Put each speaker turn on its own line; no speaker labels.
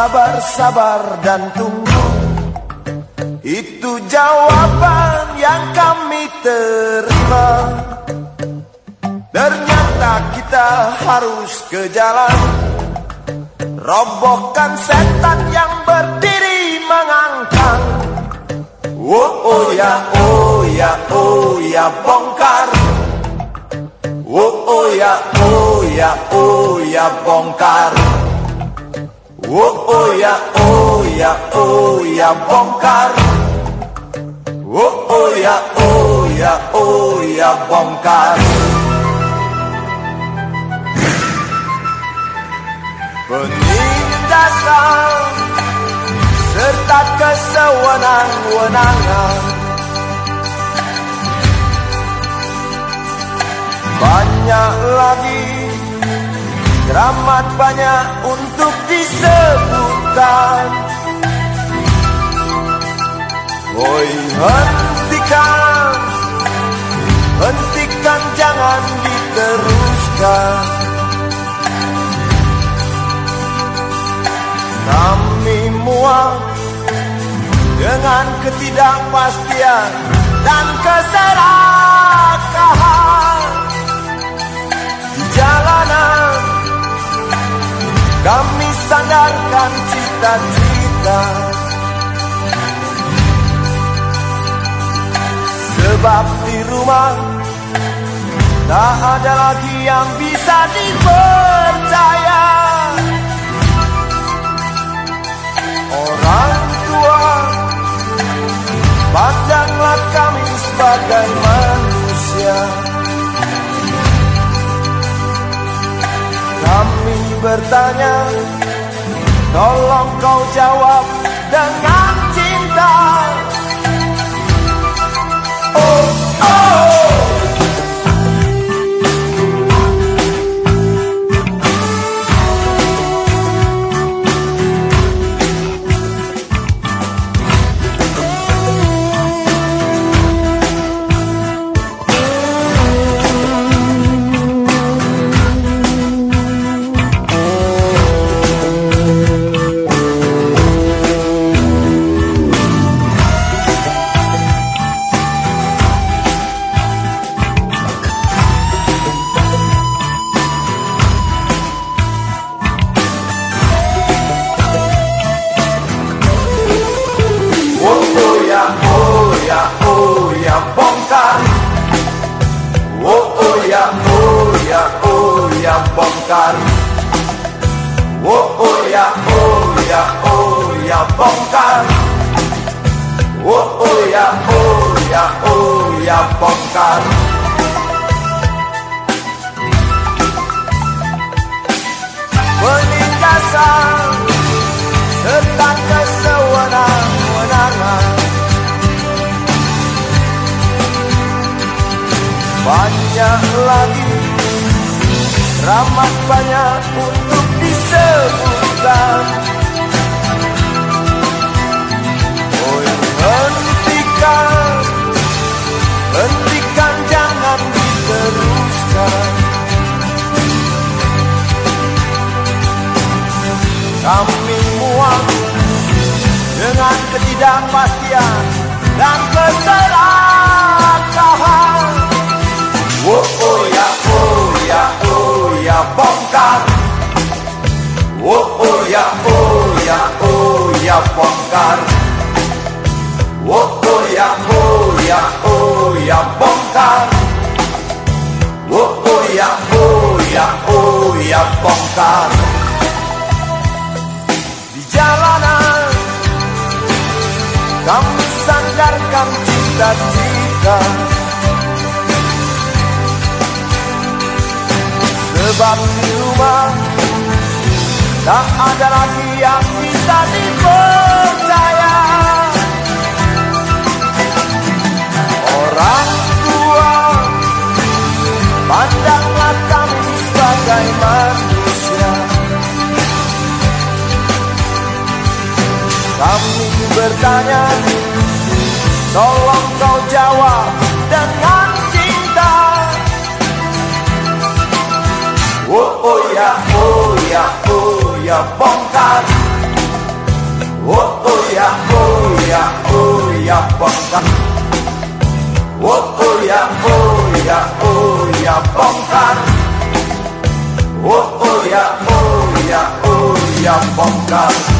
Sabar, sabar, sabar dan tunggu. Itu jawaban yang kami terima. Ternyata kita harus ke jalan. Robohkan setan yang berdiri mengangkang. Oh, oh ya, oh ya, oh ya bongkar. Oh, oh ya, oh ya, oh ya bongkar Oh, oh ya, oh ya, oh ya bongkar. Oh, oh ya, oh ya, oh ya bongkar. Penindasan serta kesewenang-wenangan. Banyak lagi Teramat banyak untuk disebutkan. Woi hentikan. Hentikan jangan diteruskan. Kami muak Dengan ketidakpastian Dan keserakahan kami sandarkan cita-cita. Sebab di rumah Tak ada lagi yang bisa dipercaya. Orang tua Pandanglah kami sebagai bertanya Tolong kau jawab dengan cinta. Oh, oh ya bongkar. Oh, oh ya, oh ya, oh ya bongkar. Oh, oh ya, oh ya, oh ya bongkar Penindasan kesewenang-wenangan Banyak lagi Ramat banyak untuk disebutkan. Oh hentikan. Hentikan jangan diteruskan. Kami muak dengan ketidakpastian dan keserakahan. Bongkar. Oh, ya, oh ya, oh ya, bongkar. Oh, ya, oh ya, oh ya, bongkar. Di jalanan kami sandarkan cita-cita Sebab di rumah Tak ada lagi yang bisa dipercaya. Orang tua Pandanglah kami sebagai manusia. Kami bertanya Tolong kau jawab dengan cinta. Oh oh ya oh ya oh ya bongkar. Oh oh ya oh ya oh ya bongkar. Oh oh oh ya oh ya bongkar. Oh oh ya oh ya oh ya bongkar